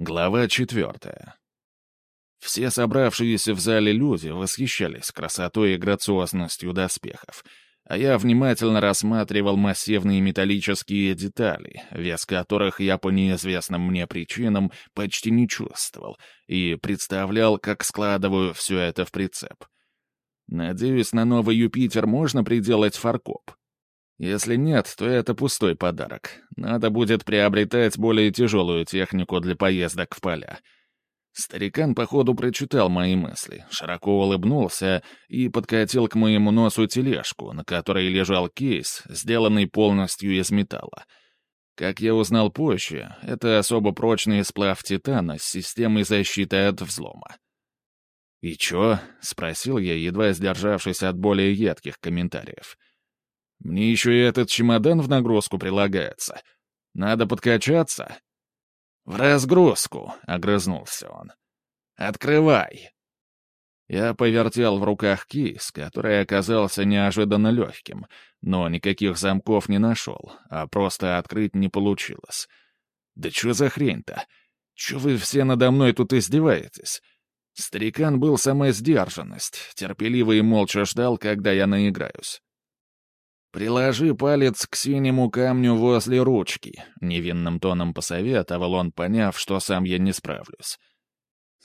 Глава четвертая. Все собравшиеся в зале люди восхищались красотой и грациозностью доспехов, а я внимательно рассматривал массивные металлические детали, вес которых я по неизвестным мне причинам почти не чувствовал, и представлял, как складываю все это в прицеп. Надеюсь, на новый Юпитер можно приделать фаркоп. Если нет, то это пустой подарок. Надо будет приобретать более тяжелую технику для поездок в поля. Старикан, походу, прочитал мои мысли, широко улыбнулся и подкатил к моему носу тележку, на которой лежал кейс, сделанный полностью из металла. Как я узнал позже, это особо прочный сплав титана с системой защиты от взлома. «И чё?» — спросил я, едва сдержавшись от более едких комментариев. — мне еще и этот чемодан в нагрузку прилагается. Надо подкачаться. В разгрузку, — огрызнулся он. Открывай. Я повертел в руках кис, который оказался неожиданно легким, но никаких замков не нашел, а просто открыть не получилось. Да что за хрень-то? Че вы все надо мной тут издеваетесь? Старикан был самая сдержанность, терпеливо и молча ждал, когда я наиграюсь. «Приложи палец к синему камню возле ручки», — невинным тоном посоветовал он, поняв, что сам я не справлюсь.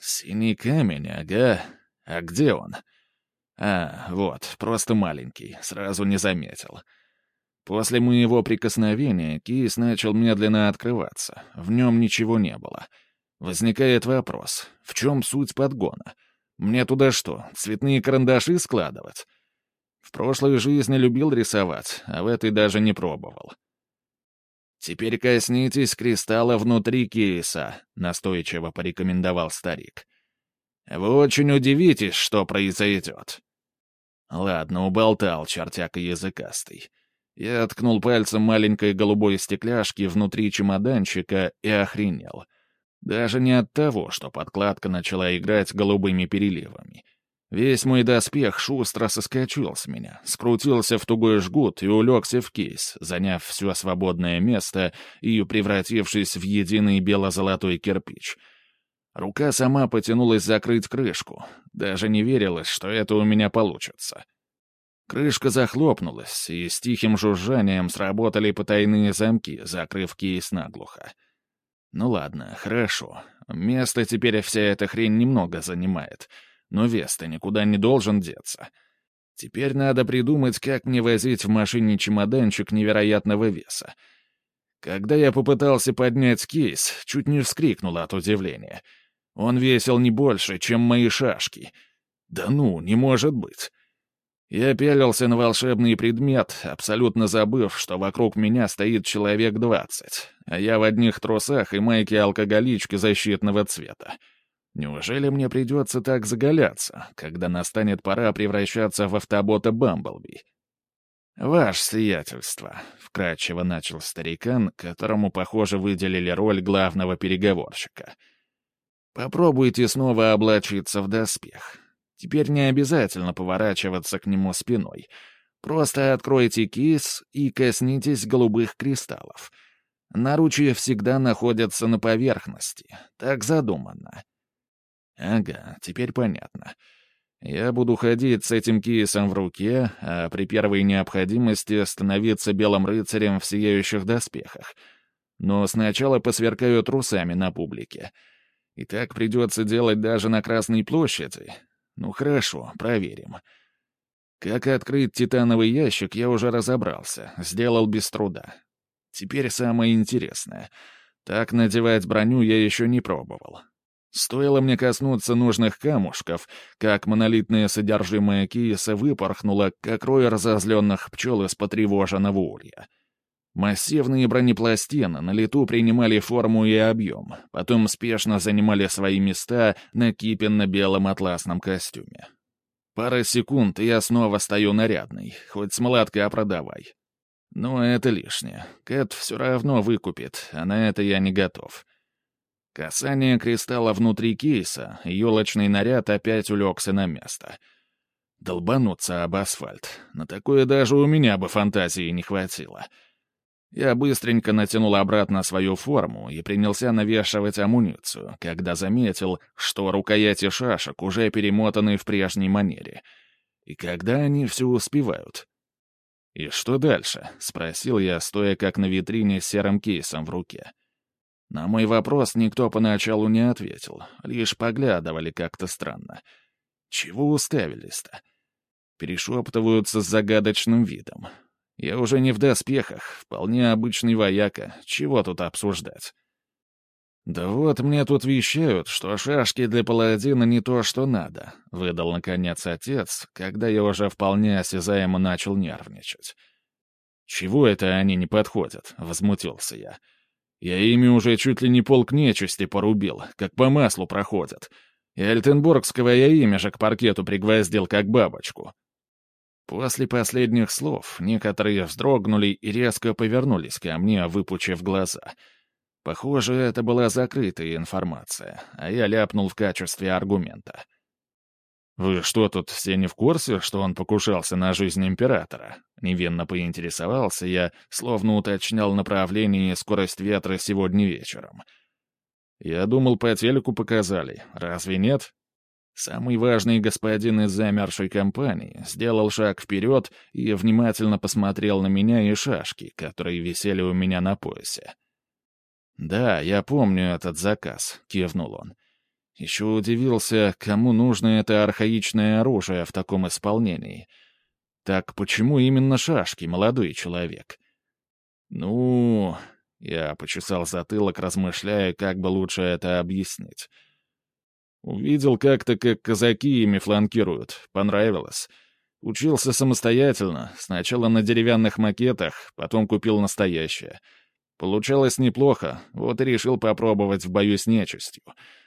«Синий камень, ага. А где он?» «А, вот, просто маленький, сразу не заметил». После моего прикосновения кис начал медленно открываться. В нем ничего не было. Возникает вопрос, в чем суть подгона? Мне туда что, цветные карандаши складывать? Прошлой жизни любил рисовать, а в этой даже не пробовал. «Теперь коснитесь кристалла внутри кейса», — настойчиво порекомендовал старик. «Вы очень удивитесь, что произойдет». Ладно, уболтал чертяка языкастый. Я ткнул пальцем маленькой голубой стекляшки внутри чемоданчика и охренел. Даже не от того, что подкладка начала играть голубыми переливами. Весь мой доспех шустро соскочил с меня, скрутился в тугой жгут и улегся в кейс, заняв все свободное место и превратившись в единый бело-золотой кирпич. Рука сама потянулась закрыть крышку. Даже не верилось, что это у меня получится. Крышка захлопнулась, и с тихим жужжанием сработали потайные замки, закрыв кейс наглухо. Ну ладно, хорошо. Место теперь вся эта хрень немного занимает — но вес-то никуда не должен деться. Теперь надо придумать, как мне возить в машине чемоданчик невероятного веса. Когда я попытался поднять кейс, чуть не вскрикнул от удивления. Он весил не больше, чем мои шашки. Да ну, не может быть. Я пялился на волшебный предмет, абсолютно забыв, что вокруг меня стоит человек двадцать, а я в одних трусах и майке алкоголички защитного цвета. Неужели мне придется так заголяться, когда настанет пора превращаться в автобота Бамблби? «Ваше сиятельство», — вкратчиво начал старикан, которому, похоже, выделили роль главного переговорщика. «Попробуйте снова облачиться в доспех. Теперь не обязательно поворачиваться к нему спиной. Просто откройте кис и коснитесь голубых кристаллов. Наручья всегда находятся на поверхности. Так задумано. Ага, теперь понятно. Я буду ходить с этим кейсом в руке, а при первой необходимости становиться белым рыцарем в сияющих доспехах. Но сначала посверкаю трусами на публике. И так придется делать даже на Красной площади. Ну хорошо, проверим. Как открыть титановый ящик, я уже разобрался, сделал без труда. Теперь самое интересное. Так надевать броню я еще не пробовал. Стоило мне коснуться нужных камушков, как монолитное содержимое киеса выпорхнуло, как рой разозленных пчел из потревоженного улья. Массивные бронепластины на лету принимали форму и объем, потом спешно занимали свои места на кипенно-белом атласном костюме. Пара секунд, и я снова стою нарядный, хоть с молотка продавай. Но это лишнее. Кэт все равно выкупит, а на это я не готов. Касание кристалла внутри кейса, елочный наряд опять улегся на место. Долбануться об асфальт. На такое даже у меня бы фантазии не хватило. Я быстренько натянул обратно свою форму и принялся навешивать амуницию, когда заметил, что рукояти шашек уже перемотаны в прежней манере. И когда они все успевают? «И что дальше?» — спросил я, стоя как на витрине с серым кейсом в руке. На мой вопрос никто поначалу не ответил, лишь поглядывали как-то странно. Чего уставились-то? Перешептываются с загадочным видом. Я уже не в доспехах, вполне обычный вояка. Чего тут обсуждать? «Да вот мне тут вещают, что шашки для паладина не то, что надо», — выдал, наконец, отец, когда я уже вполне осязаемо начал нервничать. «Чего это они не подходят?» — возмутился я. «Я ими уже чуть ли не полк нечисти порубил, как по маслу проходят. И альтенбургского я имя же к паркету пригвоздил, как бабочку. После последних слов некоторые вздрогнули и резко повернулись ко мне, выпучив глаза. Похоже, это была закрытая информация, а я ляпнул в качестве аргумента. «Вы что, тут все не в курсе, что он покушался на жизнь императора?» Невинно поинтересовался я, словно уточнял направление и скорость ветра сегодня вечером. «Я думал, по телеку показали. Разве нет?» Самый важный господин из замершей компании сделал шаг вперед и внимательно посмотрел на меня и шашки, которые висели у меня на поясе. «Да, я помню этот заказ», — кивнул он. Еще удивился, кому нужно это архаичное оружие в таком исполнении. Так почему именно шашки, молодой человек? «Ну...» — я почесал затылок, размышляя, как бы лучше это объяснить. Увидел как-то, как казаки ими фланкируют. Понравилось. Учился самостоятельно, сначала на деревянных макетах, потом купил настоящее. Получалось неплохо, вот и решил попробовать в бою с нечистью.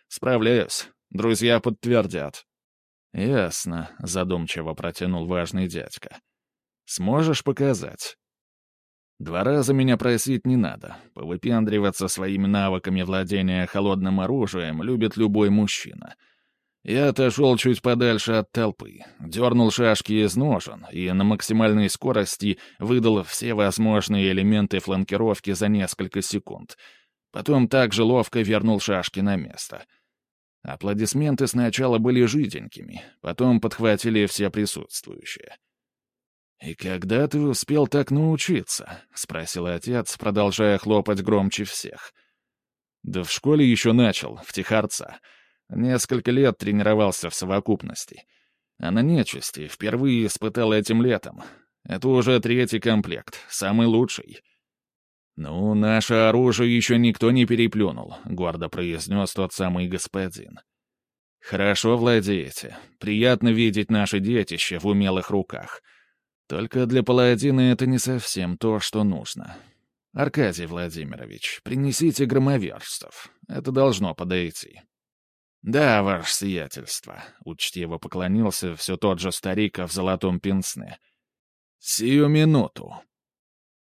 Справляюсь. Друзья подтвердят. «Ясно», — задумчиво протянул важный дядька. «Сможешь показать?» Два раза меня просить не надо. Повыпендриваться своими навыками владения холодным оружием любит любой мужчина. Я отошел чуть подальше от толпы, дернул шашки из ножен и на максимальной скорости выдал все возможные элементы фланкировки за несколько секунд. Потом также ловко вернул шашки на место. Аплодисменты сначала были жиденькими, потом подхватили все присутствующие. «И когда ты успел так научиться?» — спросил отец, продолжая хлопать громче всех. «Да в школе еще начал, в Тихарца. Несколько лет тренировался в совокупности. А на нечисти впервые испытал этим летом. Это уже третий комплект, самый лучший». «Ну, наше оружие еще никто не переплюнул», — гордо произнес тот самый господин. «Хорошо владеете. Приятно видеть наше детище в умелых руках». Только для паладина это не совсем то, что нужно. Аркадий Владимирович, принесите громовержцев. Это должно подойти. «Да, ваше сиятельство», — учтиво поклонился все тот же старик в золотом пенсне. «Сию минуту».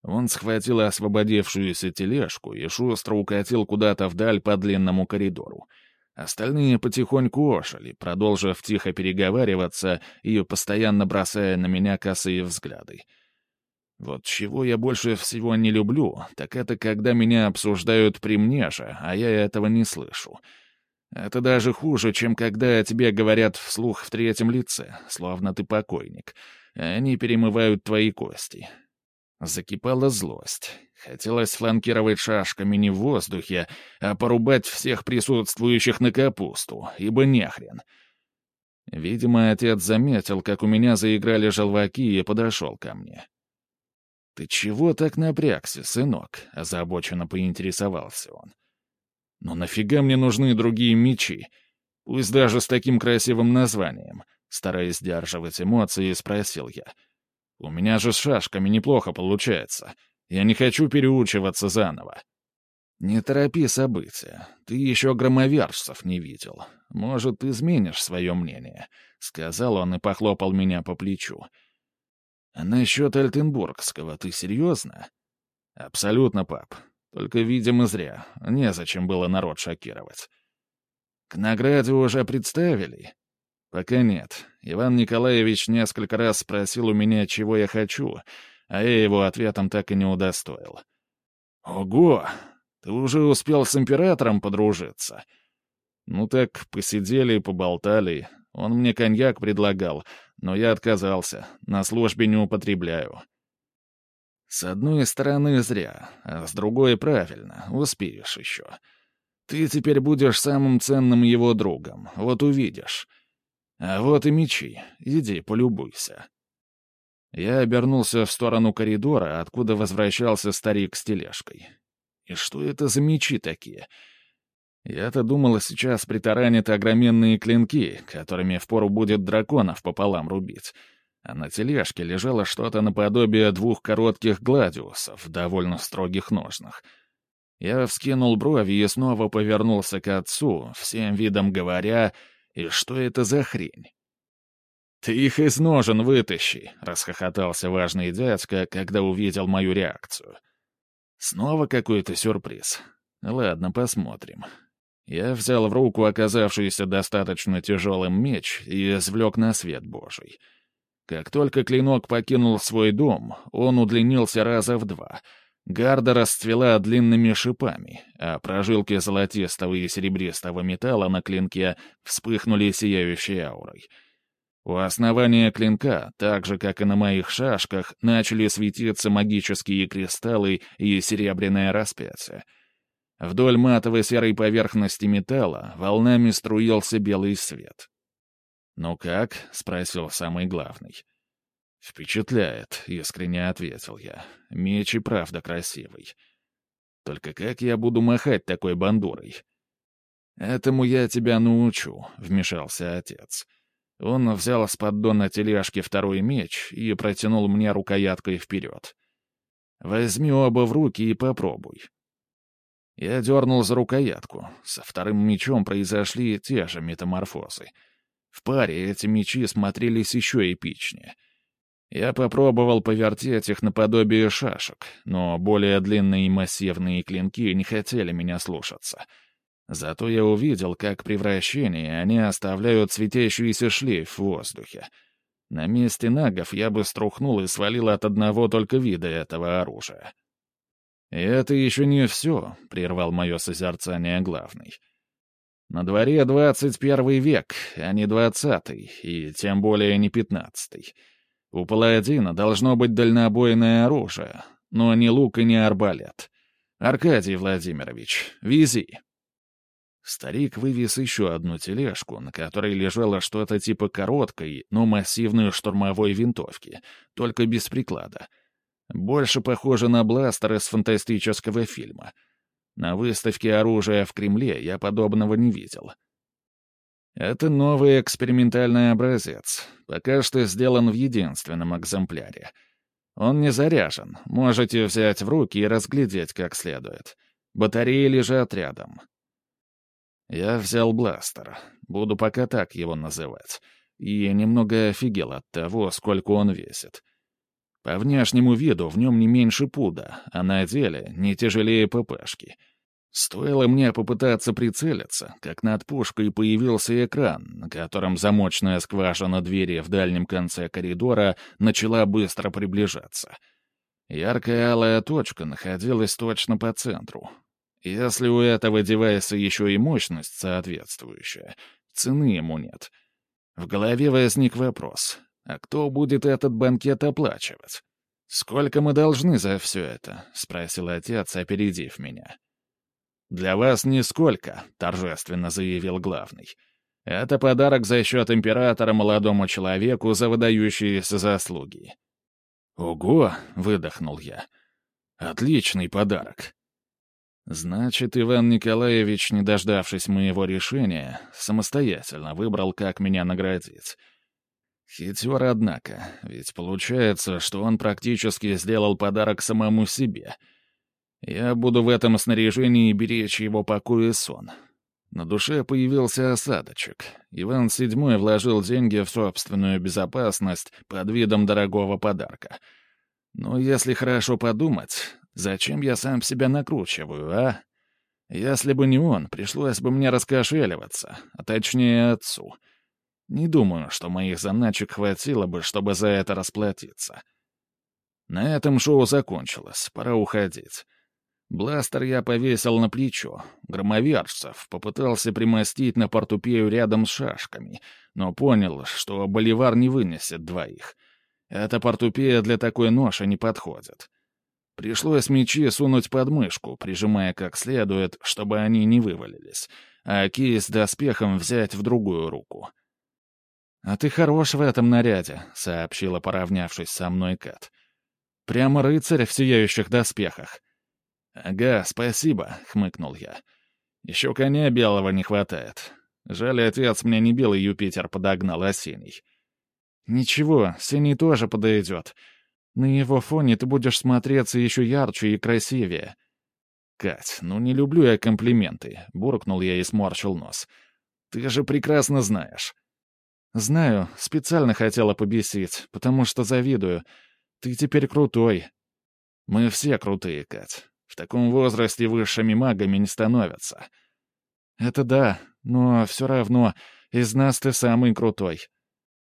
Он схватил освободившуюся тележку и шустро укатил куда-то вдаль по длинному коридору. Остальные потихоньку ошали, продолжив тихо переговариваться и постоянно бросая на меня косые взгляды. Вот чего я больше всего не люблю, так это когда меня обсуждают при мне же, а я этого не слышу. Это даже хуже, чем когда тебе говорят вслух в третьем лице, словно ты покойник. Они перемывают твои кости. Закипала злость. Хотелось фланкировать шашками не в воздухе, а порубать всех присутствующих на капусту, ибо нехрен. Видимо, отец заметил, как у меня заиграли желваки, и подошел ко мне. «Ты чего так напрягся, сынок?» — озабоченно поинтересовался он. «Ну нафига мне нужны другие мечи? Пусть даже с таким красивым названием», — стараясь сдерживать эмоции, спросил я. «У меня же с шашками неплохо получается. Я не хочу переучиваться заново. Не торопи события. Ты еще громовержцев не видел. Может, ты изменишь свое мнение, — сказал он и похлопал меня по плечу. А насчет Альтенбургского ты серьезно? Абсолютно, пап. Только, видимо, зря. Незачем было народ шокировать. К награде уже представили? Пока нет. Иван Николаевич несколько раз спросил у меня, чего я хочу, а я его ответом так и не удостоил. «Ого! Ты уже успел с императором подружиться?» «Ну так, посидели поболтали. Он мне коньяк предлагал, но я отказался. На службе не употребляю». «С одной стороны зря, а с другой правильно. Успеешь еще. Ты теперь будешь самым ценным его другом. Вот увидишь. А вот и мечи. Иди, полюбуйся». Я обернулся в сторону коридора, откуда возвращался старик с тележкой. И что это за мечи такие? Я-то думал, сейчас притаранят огроменные клинки, которыми впору будет драконов пополам рубить. А на тележке лежало что-то наподобие двух коротких гладиусов довольно строгих ножнах. Я вскинул брови и снова повернулся к отцу, всем видом говоря, «И что это за хрень?» «Ты их из ножен вытащи», — расхохотался важный дядька, когда увидел мою реакцию. «Снова какой-то сюрприз. Ладно, посмотрим». Я взял в руку оказавшийся достаточно тяжелым меч и извлек на свет Божий. Как только клинок покинул свой дом, он удлинился раза в два. Гарда расцвела длинными шипами, а прожилки золотистого и серебристого металла на клинке вспыхнули сияющей аурой — у основания клинка, так же, как и на моих шашках, начали светиться магические кристаллы и серебряное распятие. Вдоль матовой серой поверхности металла волнами струился белый свет. «Ну как?» — спросил самый главный. «Впечатляет», — искренне ответил я. «Меч и правда красивый. Только как я буду махать такой бандурой?» «Этому я тебя научу», — вмешался отец. Он взял с поддона тележки второй меч и протянул мне рукояткой вперед. «Возьми оба в руки и попробуй». Я дернул за рукоятку. Со вторым мечом произошли те же метаморфозы. В паре эти мечи смотрелись еще эпичнее. Я попробовал повертеть их наподобие шашек, но более длинные и массивные клинки не хотели меня слушаться — Зато я увидел, как при вращении они оставляют светящийся шлейф в воздухе. На месте нагов я бы струхнул и свалил от одного только вида этого оружия. «И это еще не все», — прервал мое созерцание главный. «На дворе двадцать первый век, а не двадцатый, и тем более не пятнадцатый. У паладина должно быть дальнобойное оружие, но ни лук и ни арбалет. Аркадий Владимирович, вези». Старик вывез еще одну тележку, на которой лежало что-то типа короткой, но массивной штурмовой винтовки, только без приклада. Больше похоже на бластер из фантастического фильма. На выставке оружия в Кремле я подобного не видел. Это новый экспериментальный образец. Пока что сделан в единственном экземпляре. Он не заряжен. Можете взять в руки и разглядеть как следует. Батареи лежат рядом. Я взял бластер, буду пока так его называть, и немного офигел от того, сколько он весит. По внешнему виду в нем не меньше пуда, а на деле не тяжелее ППшки. Стоило мне попытаться прицелиться, как над пушкой появился экран, на котором замочная скважина двери в дальнем конце коридора начала быстро приближаться. Яркая алая точка находилась точно по центру, если у этого девайса еще и мощность соответствующая, цены ему нет. В голове возник вопрос, а кто будет этот банкет оплачивать? «Сколько мы должны за все это?» — спросил отец, опередив меня. «Для вас нисколько», — торжественно заявил главный. «Это подарок за счет императора молодому человеку за выдающиеся заслуги». «Ого!» — выдохнул я. «Отличный подарок. Значит, Иван Николаевич, не дождавшись моего решения, самостоятельно выбрал, как меня наградить. Хитер, однако, ведь получается, что он практически сделал подарок самому себе. Я буду в этом снаряжении беречь его покой и сон. На душе появился осадочек. Иван VII вложил деньги в собственную безопасность под видом дорогого подарка. Но если хорошо подумать, Зачем я сам себя накручиваю, а? Если бы не он, пришлось бы мне раскошеливаться, а точнее отцу. Не думаю, что моих заначек хватило бы, чтобы за это расплатиться. На этом шоу закончилось, пора уходить. Бластер я повесил на плечо. Громовержцев попытался примостить на портупею рядом с шашками, но понял, что боливар не вынесет двоих. Эта портупея для такой ноши не подходит. Пришлось мечи сунуть под мышку, прижимая как следует, чтобы они не вывалились, а кейс с доспехом взять в другую руку. «А ты хорош в этом наряде», — сообщила, поравнявшись со мной Кэт. «Прямо рыцарь в сияющих доспехах». «Ага, спасибо», — хмыкнул я. «Еще коня белого не хватает. Жаль, отец мне не белый Юпитер подогнал, а синий». «Ничего, синий тоже подойдет. На его фоне ты будешь смотреться еще ярче и красивее». «Кать, ну не люблю я комплименты», — буркнул я и сморщил нос. «Ты же прекрасно знаешь». «Знаю, специально хотела побесить, потому что завидую. Ты теперь крутой». «Мы все крутые, Кать. В таком возрасте высшими магами не становятся. Это да, но все равно из нас ты самый крутой.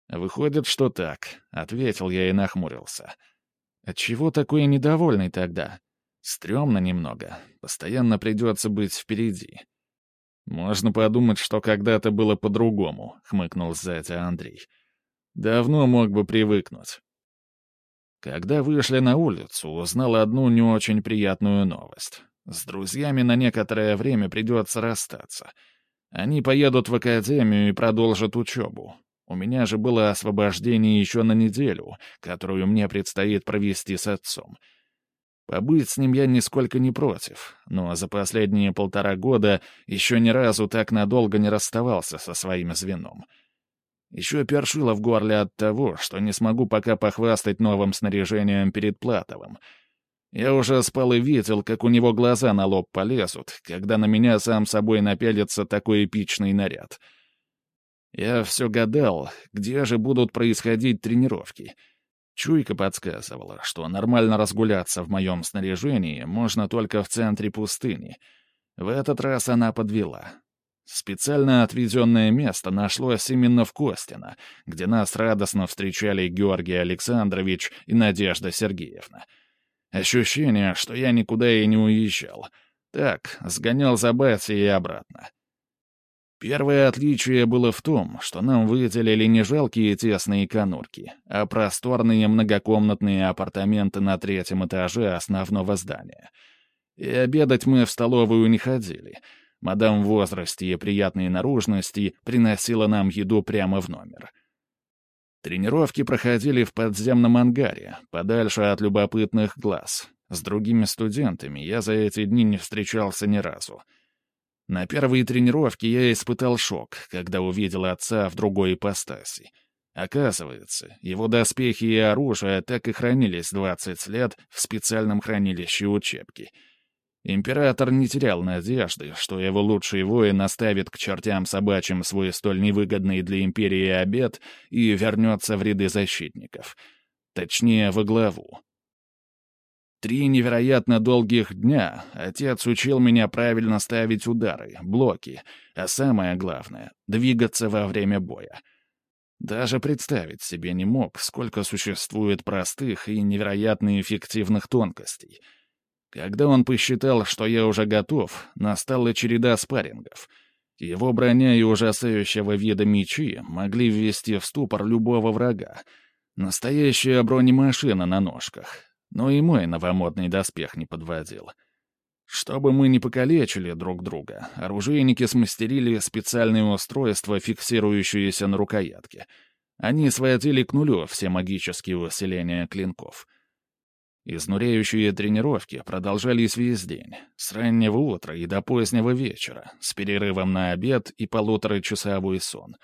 Выходит, что так, — ответил я и нахмурился. Отчего такой недовольный тогда? Стремно немного. Постоянно придется быть впереди. «Можно подумать, что когда-то было по-другому», — хмыкнул сзади Андрей. «Давно мог бы привыкнуть. Когда вышли на улицу, узнал одну не очень приятную новость. С друзьями на некоторое время придется расстаться. Они поедут в академию и продолжат учебу. У меня же было освобождение еще на неделю, которую мне предстоит провести с отцом. Побыть с ним я нисколько не против, но за последние полтора года еще ни разу так надолго не расставался со своим звеном — еще першило в горле от того, что не смогу пока похвастать новым снаряжением перед Платовым. Я уже спал и видел, как у него глаза на лоб полезут, когда на меня сам собой напялится такой эпичный наряд. Я все гадал, где же будут происходить тренировки. Чуйка подсказывала, что нормально разгуляться в моем снаряжении можно только в центре пустыни. В этот раз она подвела. Специально отведенное место нашлось именно в Костино, где нас радостно встречали Георгий Александрович и Надежда Сергеевна. Ощущение, что я никуда и не уезжал. Так, сгонял за Бетси и обратно. Первое отличие было в том, что нам выделили не жалкие тесные конурки, а просторные многокомнатные апартаменты на третьем этаже основного здания. И обедать мы в столовую не ходили — Мадам в возрасте и приятной наружности приносила нам еду прямо в номер. Тренировки проходили в подземном ангаре, подальше от любопытных глаз. С другими студентами я за эти дни не встречался ни разу. На первой тренировке я испытал шок, когда увидел отца в другой ипостаси. Оказывается, его доспехи и оружие так и хранились 20 лет в специальном хранилище учебки — Император не терял надежды, что его лучший воин оставит к чертям собачьим свой столь невыгодный для империи обед и вернется в ряды защитников. Точнее, во главу. Три невероятно долгих дня отец учил меня правильно ставить удары, блоки, а самое главное — двигаться во время боя. Даже представить себе не мог, сколько существует простых и невероятно эффективных тонкостей — когда он посчитал, что я уже готов, настала череда спаррингов. Его броня и ужасающего вида мечи могли ввести в ступор любого врага. Настоящая бронемашина на ножках. Но и мой новомодный доспех не подводил. Чтобы мы не покалечили друг друга, оружейники смастерили специальные устройства, фиксирующиеся на рукоятке. Они сводили к нулю все магические усиления клинков — Изнуряющие тренировки продолжались весь день, с раннего утра и до позднего вечера, с перерывом на обед и полуторачасовой сон.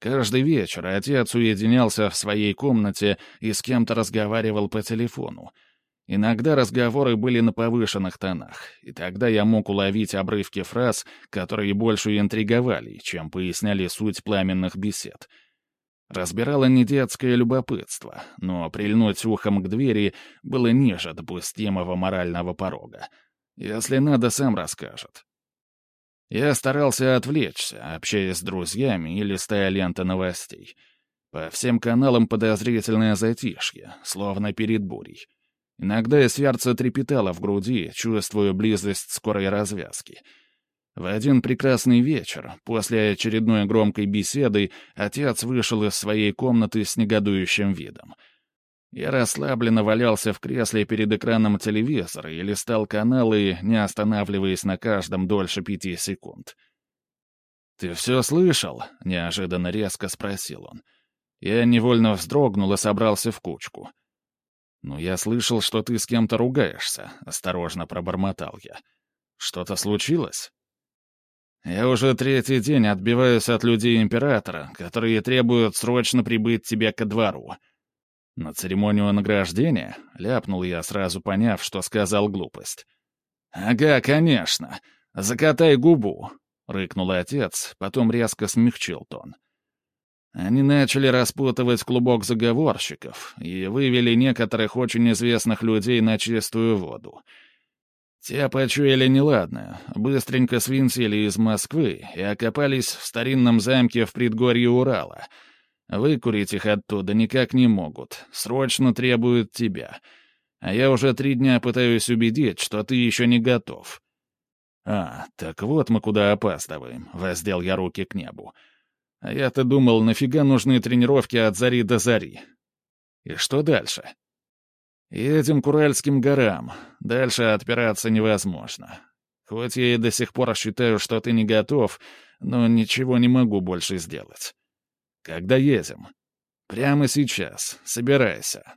Каждый вечер отец уединялся в своей комнате и с кем-то разговаривал по телефону. Иногда разговоры были на повышенных тонах, и тогда я мог уловить обрывки фраз, которые больше интриговали, чем поясняли суть пламенных бесед — Разбирало не детское любопытство, но прильнуть ухом к двери было ниже допустимого морального порога. Если надо, сам расскажет. Я старался отвлечься, общаясь с друзьями или листая ленты новостей. По всем каналам подозрительное затишье, словно перед бурей. Иногда сердце трепетало в груди, чувствуя близость скорой развязки. В один прекрасный вечер, после очередной громкой беседы, отец вышел из своей комнаты с негодующим видом. Я расслабленно валялся в кресле перед экраном телевизора и листал каналы, не останавливаясь на каждом дольше пяти секунд. «Ты все слышал?» — неожиданно резко спросил он. Я невольно вздрогнул и собрался в кучку. «Ну, я слышал, что ты с кем-то ругаешься», — осторожно пробормотал я. «Что-то случилось?» «Я уже третий день отбиваюсь от людей Императора, которые требуют срочно прибыть тебе ко двору». «На церемонию награждения?» — ляпнул я, сразу поняв, что сказал глупость. «Ага, конечно. Закатай губу», — рыкнул отец, потом резко смягчил тон. Они начали распутывать клубок заговорщиков и вывели некоторых очень известных людей на чистую воду. Те почуяли неладное, быстренько свинтили из Москвы и окопались в старинном замке в предгорье Урала. Выкурить их оттуда никак не могут, срочно требуют тебя. А я уже три дня пытаюсь убедить, что ты еще не готов. «А, так вот мы куда опаздываем», — воздел я руки к небу. А я-то думал, нафига нужны тренировки от зари до зари. И что дальше? Едем к Уральским горам. Дальше отпираться невозможно. Хоть я и до сих пор считаю, что ты не готов, но ничего не могу больше сделать. Когда едем? Прямо сейчас. Собирайся.